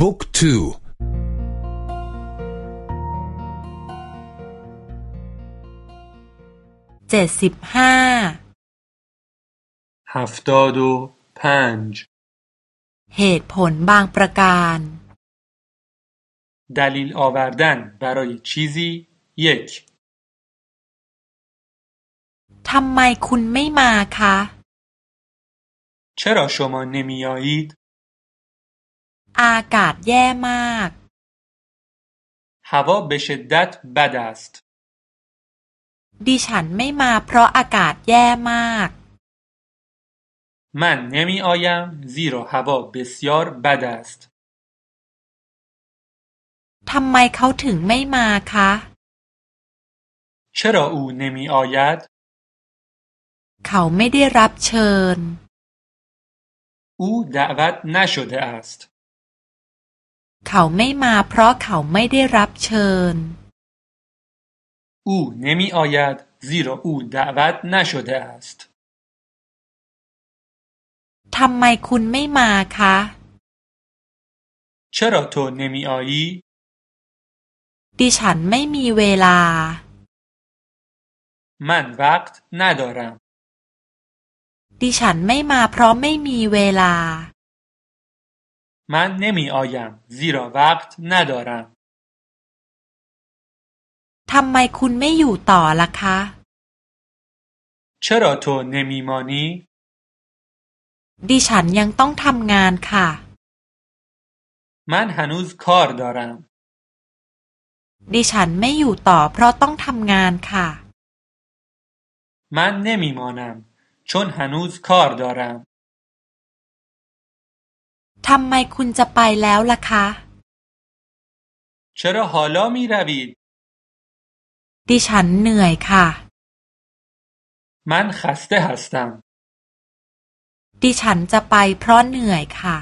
บุ๊กทูเจ็ดสิบห้าฮัฟตาดูพันจ์เหตุผลบางประการ دلیل آوردن برای چیزی یک ทำไมคุณไม่มาคะ چرا شما نمیایید อากาศแย่มาก هوا به شدت بد است ดิฉันไม่มาเพราะอากาศแย่มาก من نمی آیم زیرا هوا بسیار بد است ทำไมเขาถึงไม่มาคะ چرا او نمی آید เขาไม่ได้รับเชิญ او دعوت نشده است เขาไม่มาเพราะเขาไม่ได้รับเชิญ او نمی آید زیرا او دعوت نشده است ทำไมคุณไม่มาคะ چرا تو نمی آیی ดิฉันไม่มีเวลา من وقت ندارم ดิฉันไม่มาเพราะไม่มีเวลา من نمی آیم زیرا وقت ندارم ทำไมคุณไม่อยู่ต่อล่ะคะ چرا تو نمی مانی ดิฉันยังต้องทำงานค่ะ من هنوز کار دارم ดิฉันไม่อยู่ต่อเพราะต้องทำงานค่ะ من نمی مانم چون هنوز کار دارم ทำไมคุณจะไปแล้วล่ะคะ چرا حالا می روید ดิฉันเหนื่อยค่ะ من خسته هستم ดิฉันจะไปเพราะเหนื่อยค่ะ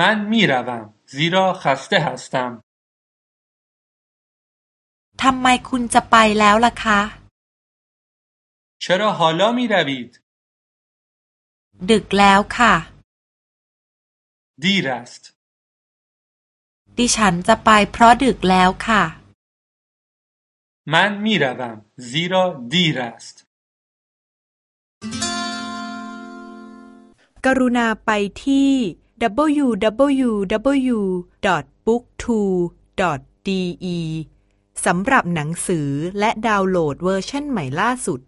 من می روم زیرا خسته هستم ทำไมคุณจะไปแล้วล่ะคะ چرا حالا می روید ดึกแล้วค่ะ دیر است ดิฉันจะไปเพราะดึกแล้วค่ะ من می روم زیرا دیر است กรุณาไปที่ www.booktwo.de สำหรับหนังสือและดาวน์โหลดเวอร์ชันใหม่ล่าสุด